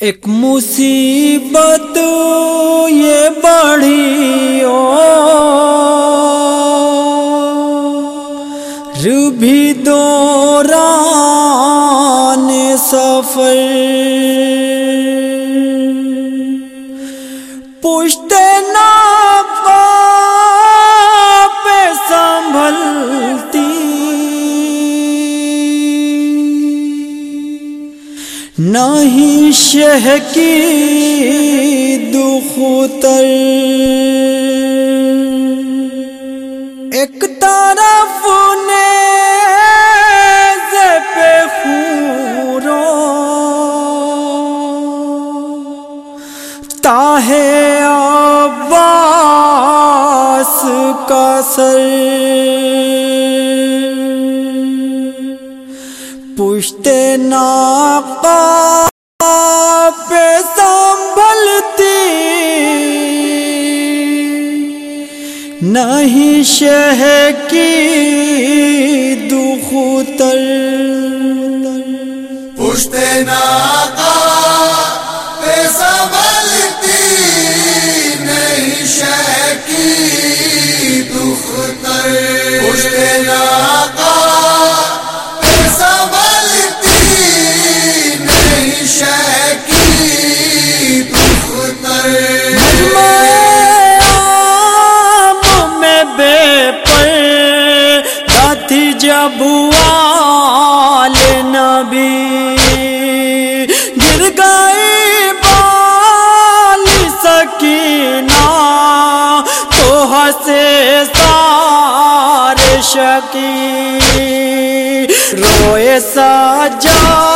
ایک مصیبت یہ بڑی او بھی دوران سفر پوچھتے نہ نہ ہی شہ کی دختر ایک طرف نے پہ عباس کا سر۔ نہیں شہ کی دختر پشتے نا کی روئے ساجہ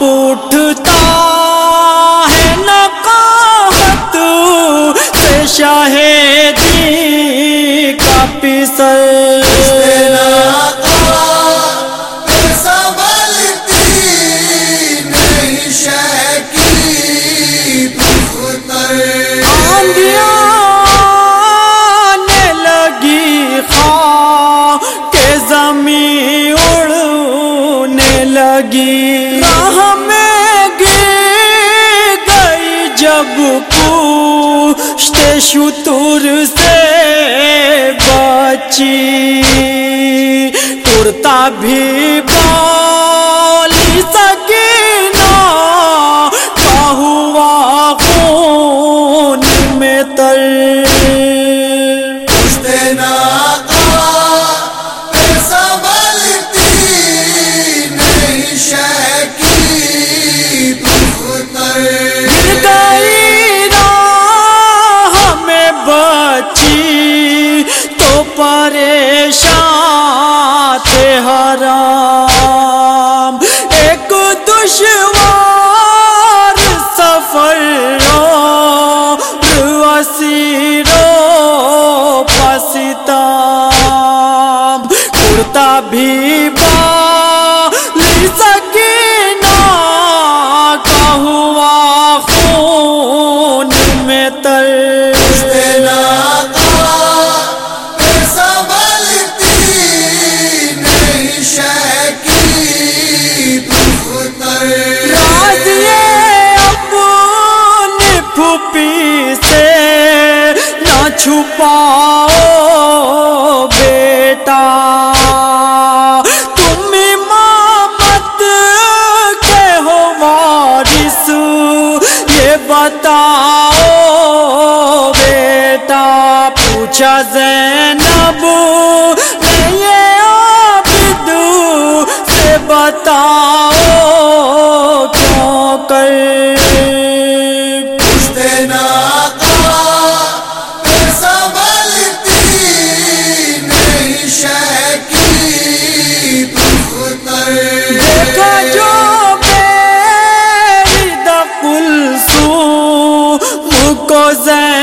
اٹھتا ہے نقاہت سے شاہدی کا پسر۔ ہمیں گر گئی جب پوشت شتور سے بچی کرتا بھی با چھپاؤ بیٹا۔ تم امامت کے ہو وارث یہ بتا۔ کلثوم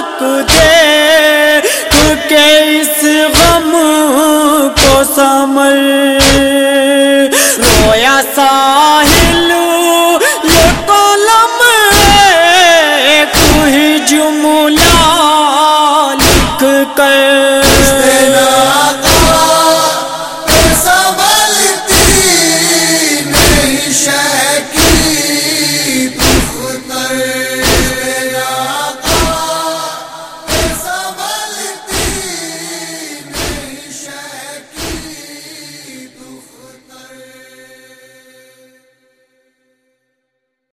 ملک دے